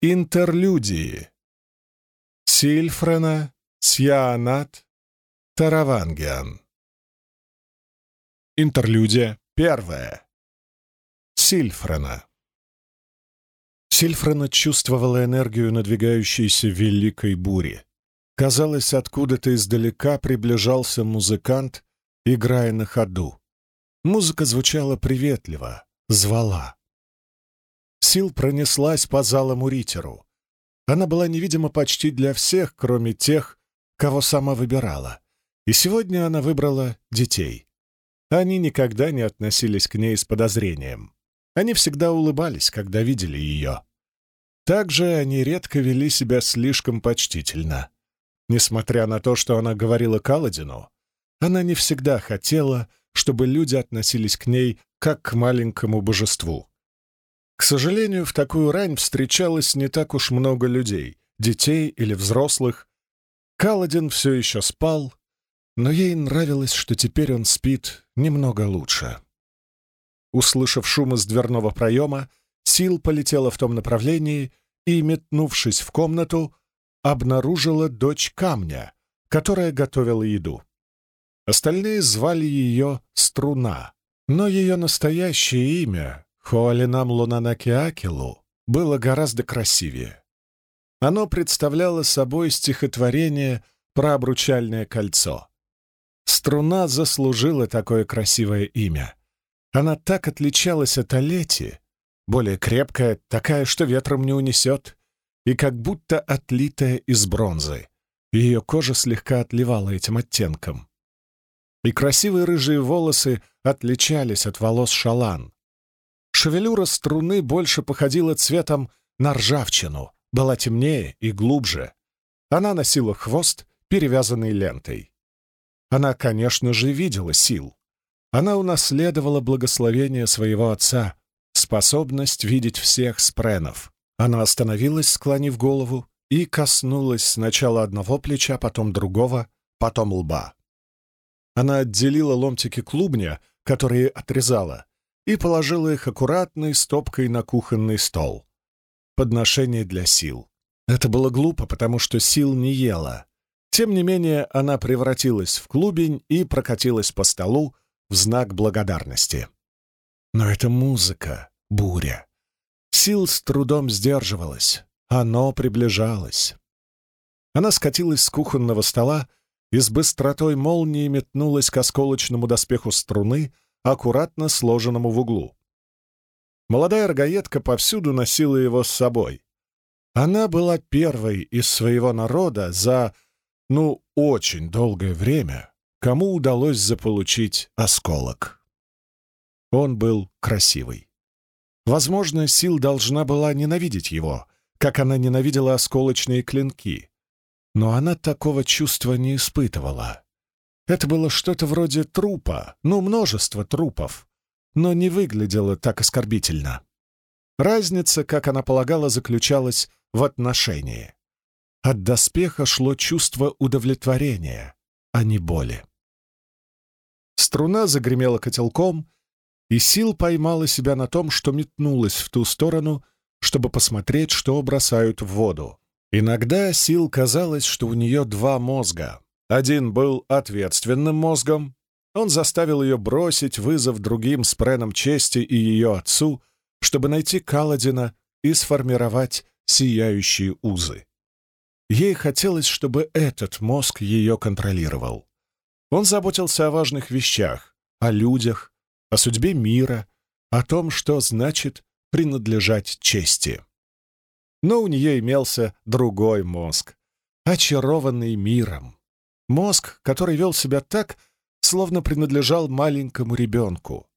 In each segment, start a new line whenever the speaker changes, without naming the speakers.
Интерлюдии. Сильфрена, Сьяанат, Таравангиан. Интерлюдия первая. Сильфрена. Сильфрена чувствовала энергию надвигающейся великой бури. Казалось, откуда-то издалека приближался музыкант, играя на ходу. Музыка звучала приветливо, звала. Сил пронеслась по залам Уритеру. Она была невидима почти для всех, кроме тех, кого сама выбирала. И сегодня она выбрала детей. Они никогда не относились к ней с подозрением. Они всегда улыбались, когда видели ее. Также они редко вели себя слишком почтительно. Несмотря на то, что она говорила Каладину, она не всегда хотела, чтобы люди относились к ней как к маленькому божеству. К сожалению, в такую рань встречалось не так уж много людей, детей или взрослых. Каладин все еще спал, но ей нравилось, что теперь он спит немного лучше. Услышав шум из дверного проема, Сил полетела в том направлении и, метнувшись в комнату, обнаружила дочь камня, которая готовила еду. Остальные звали ее Струна, но ее настоящее имя, Хуалинам Лунанакиакелу, было гораздо красивее. Оно представляло собой стихотворение про обручальное кольцо. Струна заслужила такое красивое имя. Она так отличалась от Олети, более крепкая, такая, что ветром не унесет, и как будто отлитая из бронзы. Ее кожа слегка отливала этим оттенком и красивые рыжие волосы отличались от волос шалан. Шевелюра струны больше походила цветом на ржавчину, была темнее и глубже. Она носила хвост, перевязанный лентой. Она, конечно же, видела сил. Она унаследовала благословение своего отца, способность видеть всех спренов. Она остановилась, склонив голову, и коснулась сначала одного плеча, потом другого, потом лба. Она отделила ломтики клубня, которые отрезала, и положила их аккуратной стопкой на кухонный стол. Подношение для сил. Это было глупо, потому что сил не ела. Тем не менее, она превратилась в клубень и прокатилась по столу в знак благодарности. Но это музыка, буря. Сил с трудом сдерживалась. Оно приближалось. Она скатилась с кухонного стола и с быстротой молнии метнулась к осколочному доспеху струны, аккуратно сложенному в углу. Молодая рогаедка повсюду носила его с собой. Она была первой из своего народа за, ну, очень долгое время, кому удалось заполучить осколок. Он был красивый. Возможно, Сил должна была ненавидеть его, как она ненавидела осколочные клинки, но она такого чувства не испытывала. Это было что-то вроде трупа, ну, множество трупов, но не выглядело так оскорбительно. Разница, как она полагала, заключалась в отношении. От доспеха шло чувство удовлетворения, а не боли. Струна загремела котелком, и Сил поймала себя на том, что метнулась в ту сторону, чтобы посмотреть, что бросают в воду. Иногда Сил казалось, что у нее два мозга. Один был ответственным мозгом, он заставил ее бросить вызов другим с Преном чести и ее отцу, чтобы найти Каладина и сформировать сияющие узы. Ей хотелось, чтобы этот мозг ее контролировал. Он заботился о важных вещах, о людях, о судьбе мира, о том, что значит принадлежать чести. Но у нее имелся другой мозг, очарованный миром. Мозг, который вел себя так, словно принадлежал маленькому ребенку.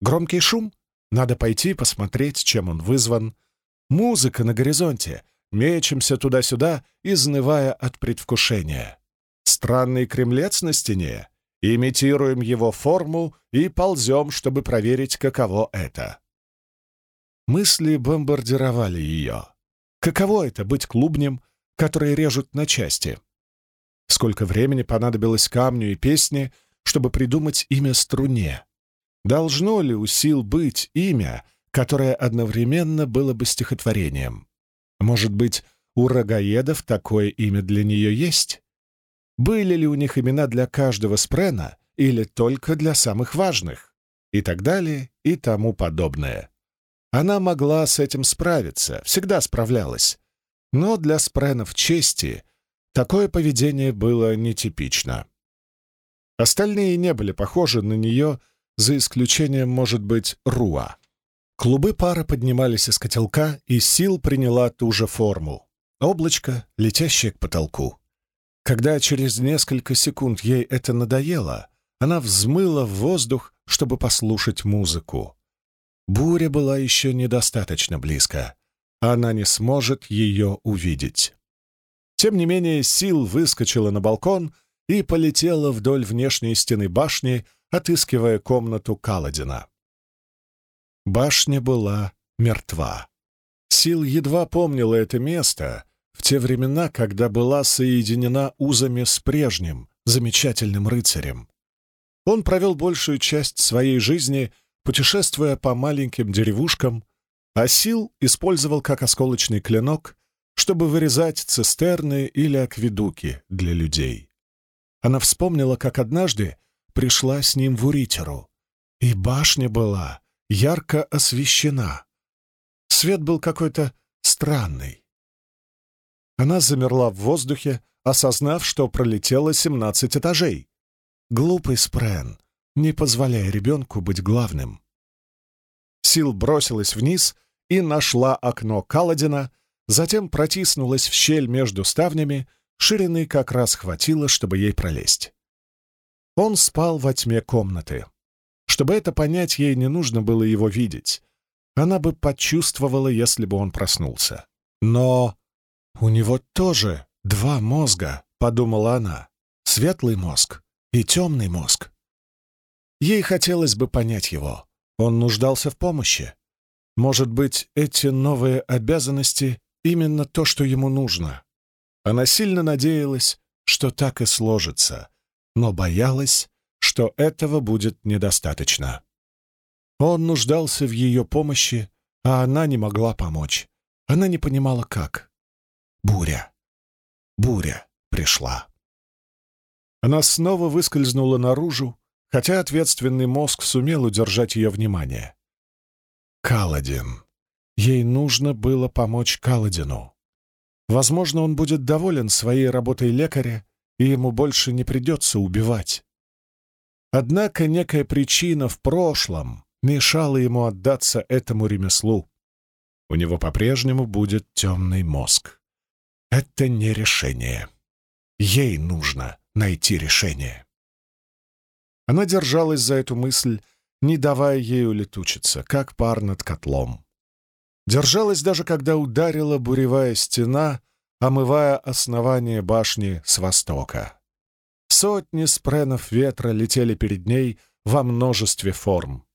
Громкий шум? Надо пойти посмотреть, чем он вызван. Музыка на горизонте. Мечемся туда-сюда, изнывая от предвкушения. Странный кремлец на стене. Имитируем его форму и ползем, чтобы проверить, каково это. Мысли бомбардировали ее. Каково это — быть клубнем, который режут на части? Сколько времени понадобилось камню и песне, чтобы придумать имя струне? Должно ли у сил быть имя, которое одновременно было бы стихотворением? Может быть, у рогаедов такое имя для нее есть? Были ли у них имена для каждого спрена или только для самых важных? И так далее, и тому подобное. Она могла с этим справиться, всегда справлялась. Но для спренов чести такое поведение было нетипично. Остальные не были похожи на нее, за исключением, может быть, Руа. Клубы пара поднимались из котелка, и сил приняла ту же форму. Облачко, летящее к потолку. Когда через несколько секунд ей это надоело, она взмыла в воздух, чтобы послушать музыку. Буря была еще недостаточно близко. Она не сможет ее увидеть. Тем не менее, Сил выскочила на балкон и полетела вдоль внешней стены башни, отыскивая комнату Каладина. Башня была мертва. Сил едва помнила это место в те времена, когда была соединена узами с прежним, замечательным рыцарем. Он провел большую часть своей жизни, путешествуя по маленьким деревушкам, а сил использовал как осколочный клинок, чтобы вырезать цистерны или акведуки для людей. Она вспомнила, как однажды пришла с ним в Уритеру, и башня была ярко освещена. Свет был какой-то странный. Она замерла в воздухе, осознав, что пролетела 17 этажей. Глупый спрен, не позволяя ребенку быть главным. Сил бросилась вниз и нашла окно Каладина, затем протиснулась в щель между ставнями, ширины как раз хватило, чтобы ей пролезть. Он спал во тьме комнаты. Чтобы это понять, ей не нужно было его видеть. Она бы почувствовала, если бы он проснулся. Но у него тоже два мозга, подумала она. Светлый мозг и темный мозг. Ей хотелось бы понять его. Он нуждался в помощи. Может быть, эти новые обязанности — именно то, что ему нужно. Она сильно надеялась, что так и сложится, но боялась, что этого будет недостаточно. Он нуждался в ее помощи, а она не могла помочь. Она не понимала, как. Буря. Буря пришла. Она снова выскользнула наружу, хотя ответственный мозг сумел удержать ее внимание. Каладин. Ей нужно было помочь Каладину. Возможно, он будет доволен своей работой лекаря, и ему больше не придется убивать. Однако некая причина в прошлом мешала ему отдаться этому ремеслу. У него по-прежнему будет темный мозг. Это не решение. Ей нужно найти решение. Она держалась за эту мысль, не давая ей улетучиться, как пар над котлом. Держалась даже когда ударила буревая стена, омывая основание башни с востока. Сотни спренов ветра летели перед ней во множестве форм.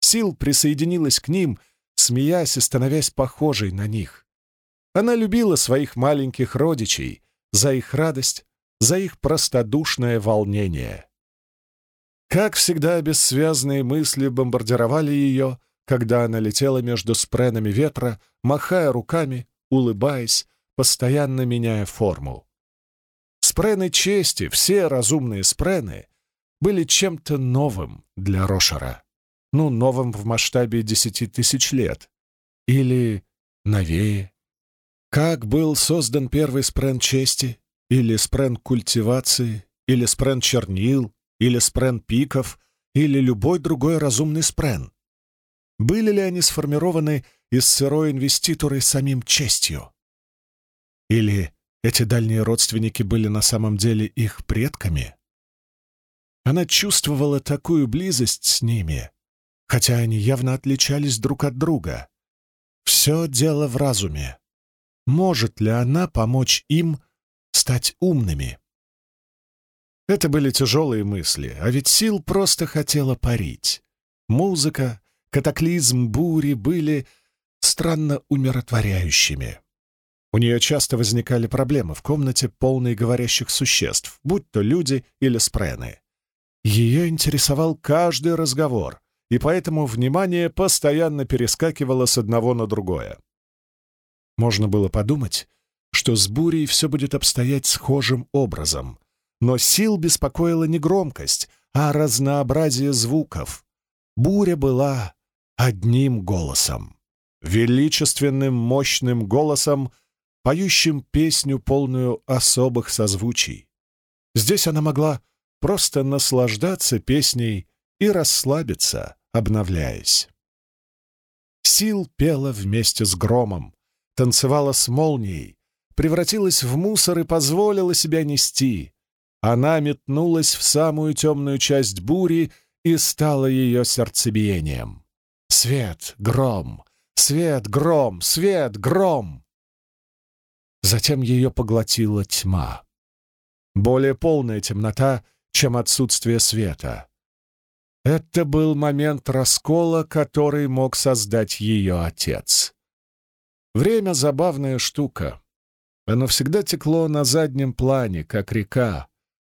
Сил присоединилась к ним, смеясь и становясь похожей на них. Она любила своих маленьких родичей за их радость, за их простодушное волнение. Как всегда, бессвязные мысли бомбардировали ее, когда она летела между спренами ветра, махая руками, улыбаясь, постоянно меняя форму. Спрены чести, все разумные спрены, были чем-то новым для Рошера. Ну, новым в масштабе десяти тысяч лет. Или новее. Как был создан первый спрен чести, или спрен культивации, или спрен чернил, или спрен пиков, или любой другой разумный спрен? Были ли они сформированы из сырой инвеституры самим честью? Или эти дальние родственники были на самом деле их предками? Она чувствовала такую близость с ними, хотя они явно отличались друг от друга. Все дело в разуме. Может ли она помочь им стать умными? Это были тяжелые мысли, а ведь Сил просто хотела парить. Музыка, катаклизм, бури были странно умиротворяющими. У нее часто возникали проблемы в комнате, полной говорящих существ, будь то люди или спрены. Ее интересовал каждый разговор, и поэтому внимание постоянно перескакивало с одного на другое. Можно было подумать, что с бурей все будет обстоять схожим образом, но сил беспокоила не громкость, а разнообразие звуков. Буря была одним голосом, величественным мощным голосом, поющим песню, полную особых созвучий. Здесь она могла просто наслаждаться песней и расслабиться, обновляясь. Сил пела вместе с громом, танцевала с молнией, превратилась в мусор и позволила себя нести. Она метнулась в самую темную часть бури и стала ее сердцебиением. Свет, гром, свет, гром, свет, гром. Затем ее поглотила тьма. Более полная темнота, чем отсутствие света. Это был момент раскола, который мог создать ее отец. Время — забавная штука. Оно всегда текло на заднем плане, как река,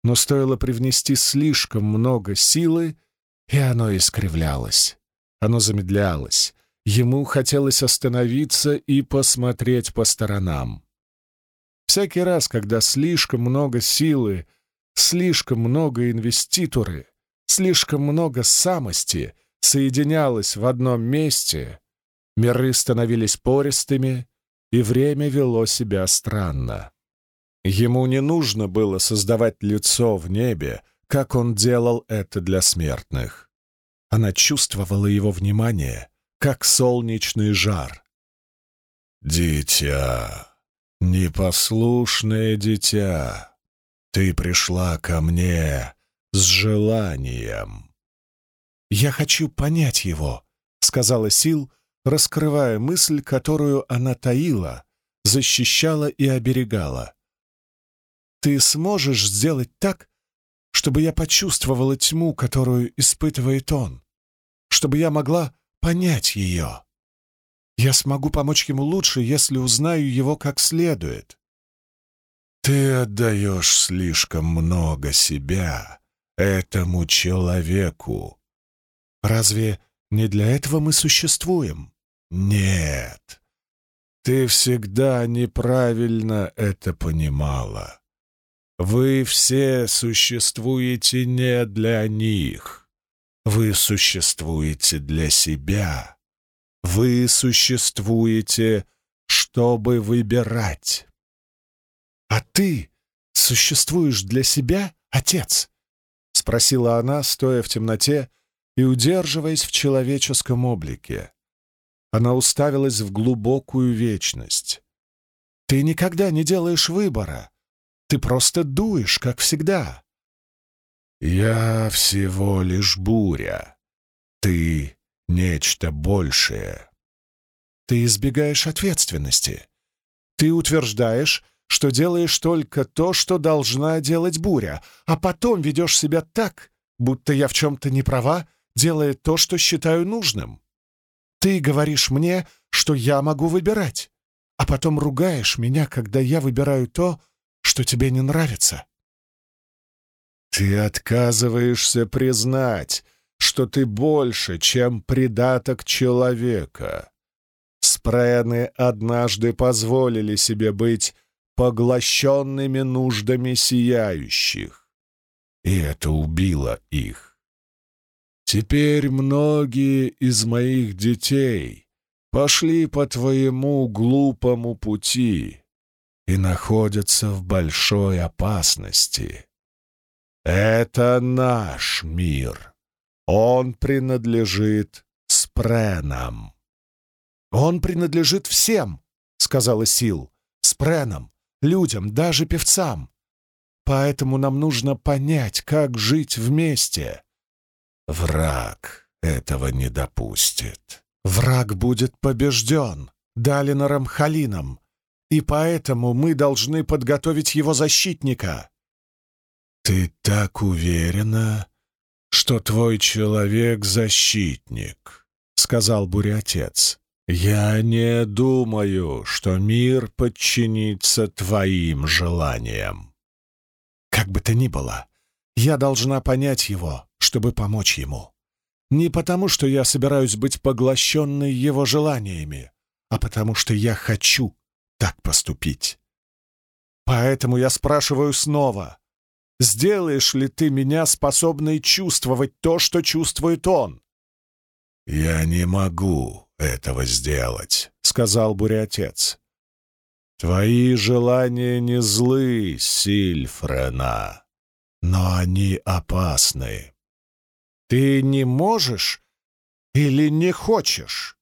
но стоило привнести слишком много силы, и оно искривлялось. Оно замедлялось. Ему хотелось остановиться и посмотреть по сторонам. Всякий раз, когда слишком много силы, слишком много инвеститоры, слишком много самости соединялось в одном месте, миры становились пористыми, и время вело себя странно. Ему не нужно было создавать лицо в небе, как он делал это для смертных. Она чувствовала его внимание, как солнечный жар. «Дитя, непослушное дитя, ты пришла ко мне с желанием». «Я хочу понять его», — сказала Сил, раскрывая мысль, которую она таила, защищала и оберегала. «Ты сможешь сделать так, чтобы я почувствовала тьму, которую испытывает он, чтобы я могла понять ее. Я смогу помочь ему лучше, если узнаю его как следует». «Ты отдаешь слишком много себя этому человеку. Разве не для этого мы существуем?» Нет, ты всегда неправильно это понимала. Вы все существуете не для них. Вы существуете для себя. Вы существуете, чтобы выбирать. А ты существуешь для себя, отец? — спросила она, стоя в темноте и удерживаясь в человеческом облике. Она уставилась в глубокую вечность. «Ты никогда не делаешь выбора. Ты просто дуешь, как всегда». «Я всего лишь буря. Ты — нечто большее». «Ты избегаешь ответственности. Ты утверждаешь, что делаешь только то, что должна делать буря, а потом ведешь себя так, будто я в чем-то не права, делая то, что считаю нужным. Ты говоришь мне, что я могу выбирать, а потом ругаешь меня, когда я выбираю то, что тебе не нравится. Ты отказываешься признать, что ты больше, чем придаток человека. Спрены однажды позволили себе быть поглощенными нуждами сияющих, и это убило их. Теперь многие из моих детей пошли по твоему глупому пути и находятся в большой опасности. Это наш мир. Он принадлежит спренам. Он принадлежит всем, сказала Сил, спренам, людям, даже певцам. Поэтому нам нужно понять, как жить вместе. Враг этого не допустит. Враг будет побежден Далинором Халином, и поэтому мы должны подготовить его защитника. Ты так уверена, что твой человек — защитник, — сказал буря-отец. Я не думаю, что мир подчинится твоим желаниям. Как бы то ни было, я должна понять его, чтобы помочь ему. Не потому, что я собираюсь быть поглощенной его желаниями, а потому что я хочу так поступить. Поэтому я спрашиваю снова, сделаешь ли ты меня способной чувствовать то, что чувствует он? «Я не могу этого сделать», — сказал буря-отец. «Твои желания не злы, Сильфрена, но они опасны. Ты не можешь или не хочешь?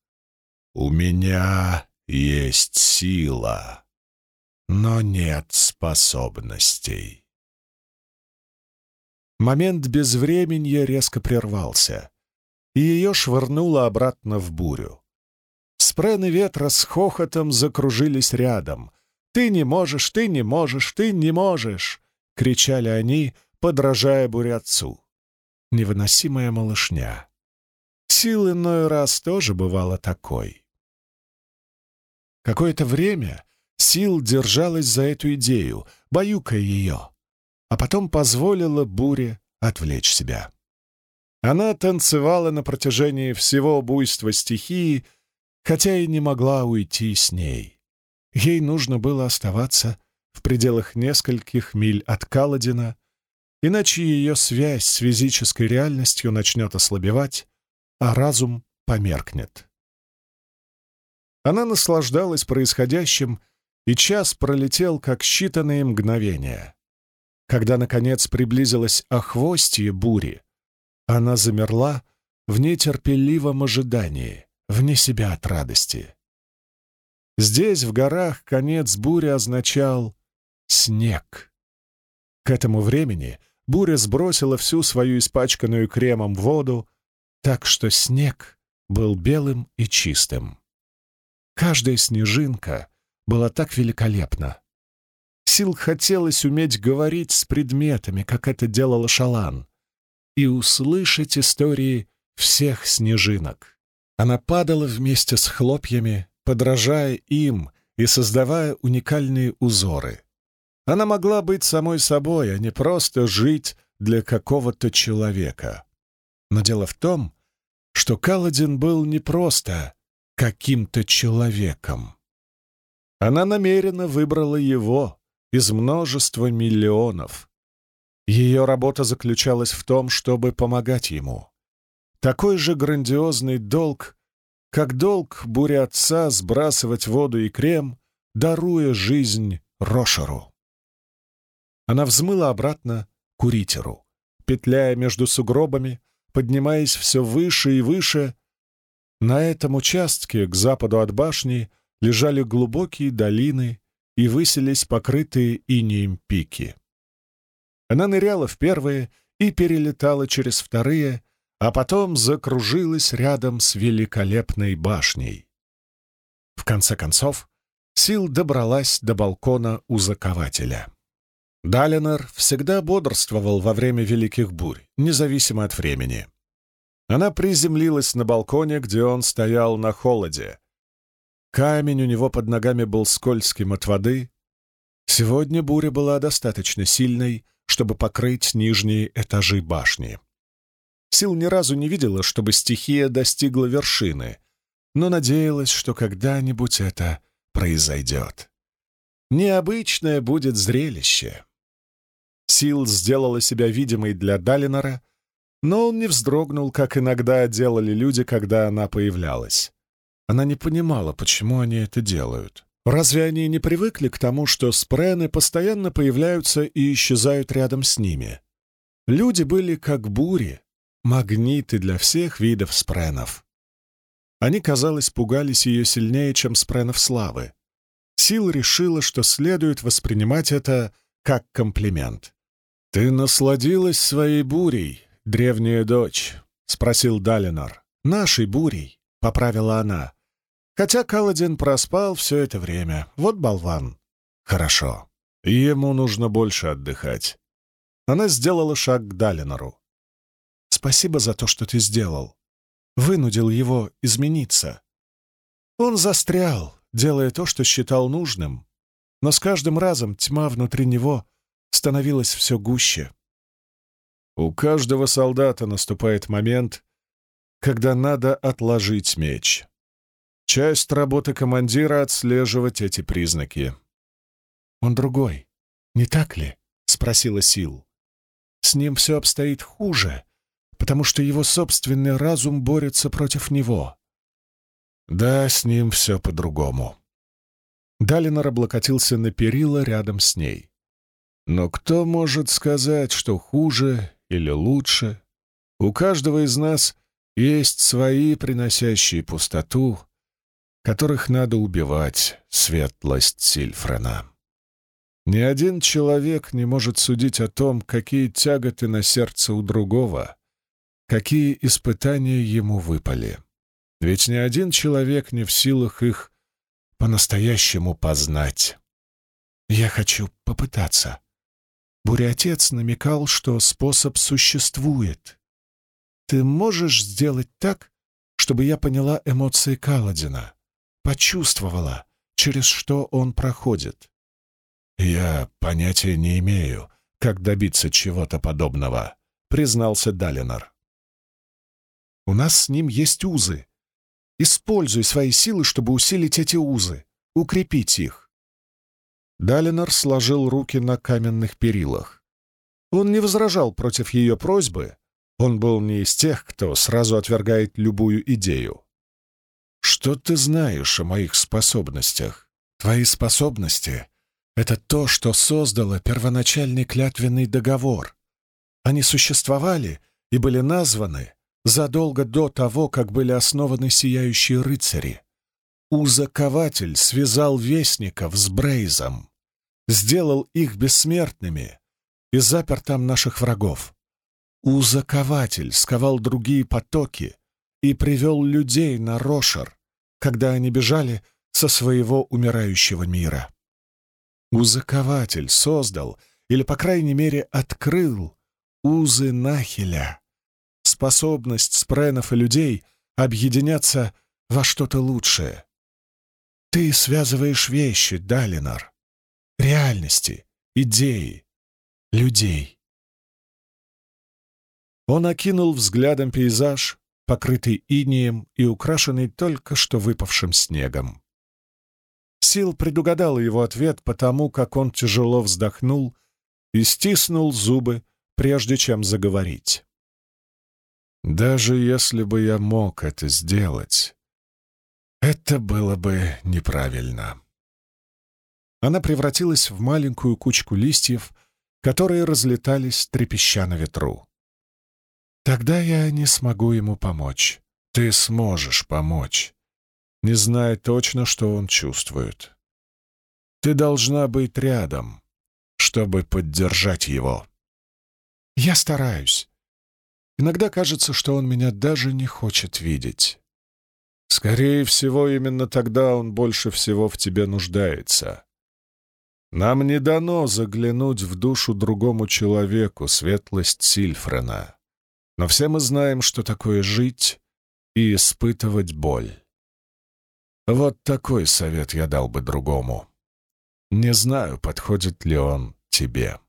У меня есть сила, но нет способностей». Момент безвременья резко прервался, и ее швырнуло обратно в бурю. Спрены ветра с хохотом закружились рядом. «Ты не можешь, ты не можешь, ты не можешь!» — кричали они, подражая бурятцу. Невыносимая малышня. Сил иной раз тоже бывала такой. Какое-то время Сил держалась за эту идею, баюкая ее, а потом позволила буре отвлечь себя. Она танцевала на протяжении всего буйства стихии, хотя и не могла уйти с ней. Ей нужно было оставаться в пределах нескольких миль от Каладина, иначе ее связь с физической реальностью начнет ослабевать, а разум померкнет. Она наслаждалась происходящим, и час пролетел, как считанные мгновения. Когда, наконец, приблизилась охвостье бури, она замерла в нетерпеливом ожидании вне себя от радости. Здесь, в горах, конец бури означал снег. К этому времени буря сбросила всю свою испачканную кремом воду, так что снег был белым и чистым. Каждая снежинка была так великолепна. Сил хотелось уметь говорить с предметами, как это делала Шалан, и услышать истории всех снежинок. Она падала вместе с хлопьями, подражая им и создавая уникальные узоры. Она могла быть самой собой, а не просто жить для какого-то человека. Но дело в том, что Каладин был не просто каким-то человеком. Она намеренно выбрала его из множества миллионов. Ее работа заключалась в том, чтобы помогать ему такой же грандиозный долг, как долг буря отца сбрасывать воду и крем, даруя жизнь Рошеру. Она взмыла обратно к Уритеру, петляя между сугробами, поднимаясь все выше и выше. На этом участке, к западу от башни, лежали глубокие долины и высились покрытые инеем пики. Она ныряла в первые и перелетала через вторые, а потом закружилась рядом с великолепной башней. В конце концов, Сил добралась до балкона у закователя. Далинор всегда бодрствовал во время великих бурь, независимо от времени. Она приземлилась на балконе, где он стоял на холоде. Камень у него под ногами был скользким от воды. Сегодня буря была достаточно сильной, чтобы покрыть нижние этажи башни. Сил ни разу не видела, чтобы стихия достигла вершины, но надеялась, что когда-нибудь это произойдет. Необычное будет зрелище. Сил сделала себя видимой для Далинора, но он не вздрогнул, как иногда делали люди, когда она появлялась. Она не понимала, почему они это делают. Разве они не привыкли к тому, что спрены постоянно появляются и исчезают рядом с ними? Люди были как бури, магниты для всех видов спренов. Они, казалось, пугались ее сильнее, чем спренов славы. Сил решила, что следует воспринимать это как комплимент. «Ты насладилась своей бурей, древняя дочь?» — спросил Далинор. «Нашей бурей», — поправила она. Хотя Каладин проспал все это время. Вот болван. «Хорошо. Ему нужно больше отдыхать». Она сделала шаг к Далинору. Спасибо за то, что ты сделал. Вынудил его измениться. Он застрял, делая то, что считал нужным, но с каждым разом тьма внутри него становилась все гуще. У каждого солдата наступает момент, когда надо отложить меч. Часть работы командира — отслеживать эти признаки.
«Он другой, не так ли?» — спросила Сил. «С ним все обстоит хуже, потому что его собственный разум борется против него».
«Да, с ним все по-другому».
Далинор облокотился на перила рядом с ней.
«Но кто может сказать, что хуже или лучше? У каждого из нас есть свои, приносящие пустоту, которых надо убивать, светлость Сильфрена. Ни один человек не может судить о том, какие тяготы на сердце у другого, какие испытания ему выпали. Ведь ни один человек не в силах их по-настоящему познать.
Я хочу попытаться. Буря-отец намекал, что способ существует. Ты можешь сделать так, чтобы я поняла эмоции Каладина, почувствовала, через что он проходит?
«Я понятия не имею, как добиться чего-то подобного», — признался Далинор.
«У нас с ним есть узы. Используй свои силы, чтобы усилить эти узы, укрепить их».
Далинор сложил руки на каменных перилах. Он не возражал против ее просьбы, он был не из тех, кто сразу отвергает любую идею. «Что ты знаешь о моих способностях?»
«Твои способности — это то, что создало первоначальный клятвенный договор. Они существовали и были названы задолго до того, как были основаны сияющие рыцари. Узакователь связал вестников с Брейзом, сделал их бессмертными и запер там наших врагов. Узакователь сковал другие потоки и привел людей на Рошер, когда они бежали со своего умирающего мира. Узакователь создал, или, по крайней мере, открыл узы Нахеля, способность спренов и людей объединяться во что-то лучшее. Ты связываешь вещи, Далинар, реальности, идеи, людей. Он окинул взглядом пейзаж, покрытый инием и украшенный только что выпавшим снегом. Сил предугадал его ответ потому, как он тяжело вздохнул и стиснул зубы, прежде чем заговорить. «Даже если бы я мог это сделать, это было бы неправильно». Она превратилась в маленькую кучку листьев, которые разлетались, трепеща на ветру. Тогда я не смогу ему помочь. Ты сможешь помочь, не зная точно, что он чувствует. Ты должна быть рядом, чтобы поддержать его. Я стараюсь. Иногда кажется, что он меня даже не хочет видеть. Скорее всего, именно тогда он больше всего в тебе нуждается. Нам не дано заглянуть в душу другому человеку, светлость Сильфрена. Но все мы знаем, что такое жить и испытывать боль. Вот такой совет я дал бы другому. Не знаю, подходит ли он тебе.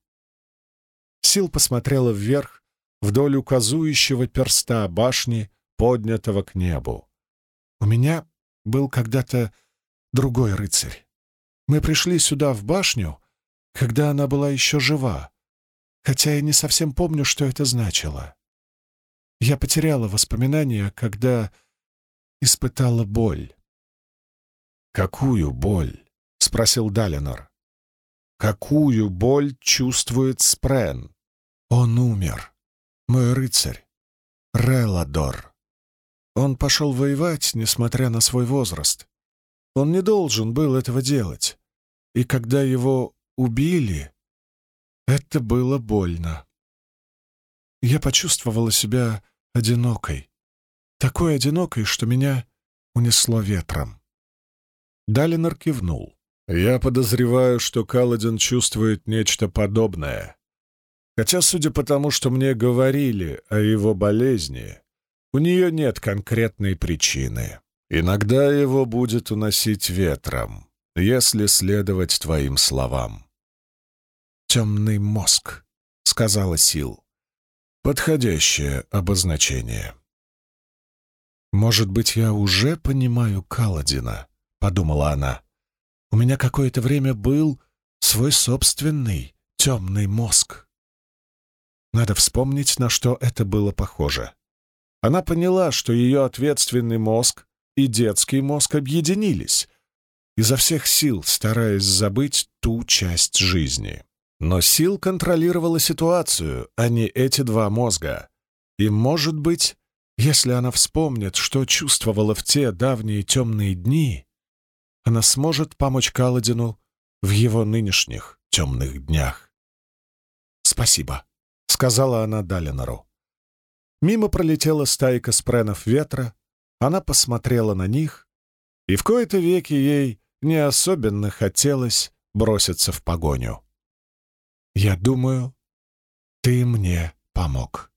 Сил посмотрела вверх, вдоль указующего перста башни, поднятого к небу. У меня был когда-то другой рыцарь. Мы пришли сюда, в башню, когда она была еще жива, хотя я не совсем помню, что это значило. Я потеряла воспоминания, когда испытала боль. «Какую боль?» — спросил Далинор. «Какую боль чувствует Спрен?» «Он умер. Мой рыцарь. Реладор. Он пошел воевать, несмотря на свой возраст. Он не должен был этого делать. И когда его убили, это было больно. Я почувствовала себя одинокой. Такой одинокой, что меня унесло ветром. Далинор кивнул. «Я подозреваю, что Каладин чувствует нечто подобное. Хотя, судя по тому, что мне говорили о его болезни, у нее нет конкретной причины. Иногда его будет уносить ветром, если следовать твоим словам». «Темный мозг», — сказала Сил. Подходящее обозначение.
«Может быть, я уже понимаю Каладина», — подумала она. «У меня какое-то время был свой собственный темный мозг». Надо вспомнить, на что это было похоже. Она поняла, что ее ответственный мозг и детский мозг объединились, изо всех сил стараясь забыть ту часть жизни. Но сил контролировала ситуацию, а не эти два мозга. И, может быть, если она вспомнит, что чувствовала в те давние темные дни, она сможет помочь Каладину в его нынешних темных днях. «Спасибо», — сказала она Далинору. Мимо пролетела стайка спренов ветра, она посмотрела на них, и в кои-то веки ей не особенно хотелось броситься в погоню. «Я думаю, ты мне помог».